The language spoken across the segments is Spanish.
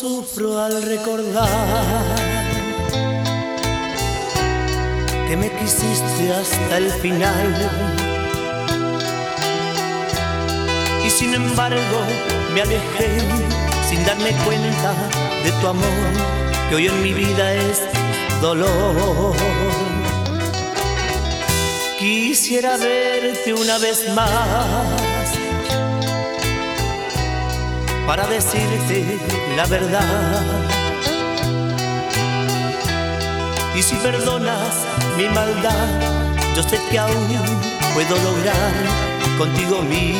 sufro al recordar que me quisiste hasta el final. Y sin embargo me alejé sin darme cuenta de tu amor, que hoy en mi vida es dolor. Quisiera verte una vez más para decirte la verdad. Y si perdonas mi maldad, yo sé que aún puedo lograr contigo mi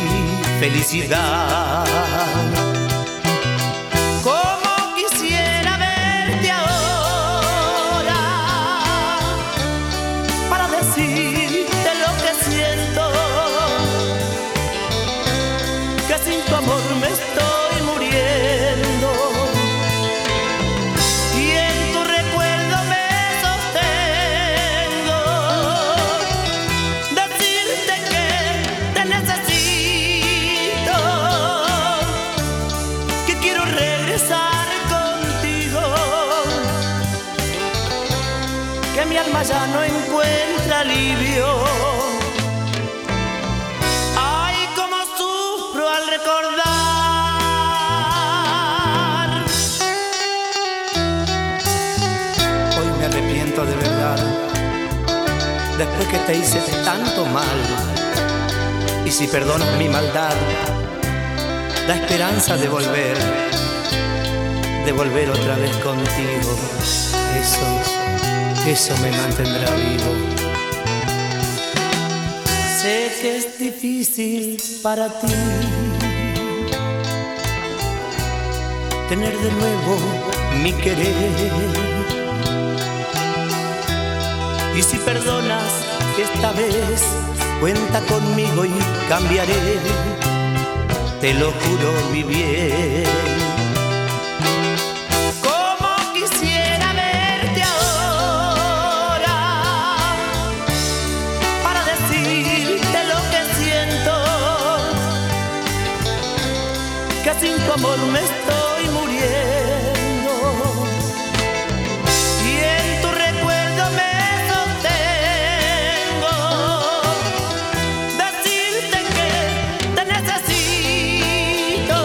felicidad. Mi alma ya no encuentra alivio. Ay, cómo sufro al recordar. Hoy me arrepiento de verdad, después que te hice tanto mal. Y si perdonas mi maldad, da esperanza de volver, de volver otra vez contigo. Eso eso me mantendrá vivo. Sé que es difícil para ti tener de nuevo mi querer. Y si perdonas esta vez, cuenta conmigo y cambiaré, te lo juro mi bien. tu amor me estoy muriendo. Y en tu recuerdo me sostengo. Decirte que te necesito,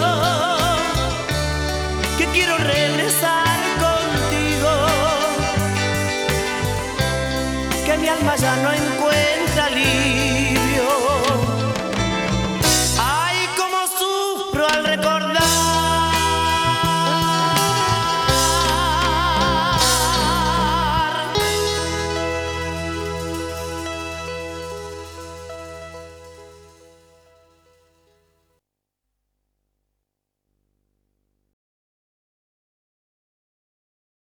que quiero regresar contigo, que mi alma ya no encuentra alivio. Ay, como sufro al recordar.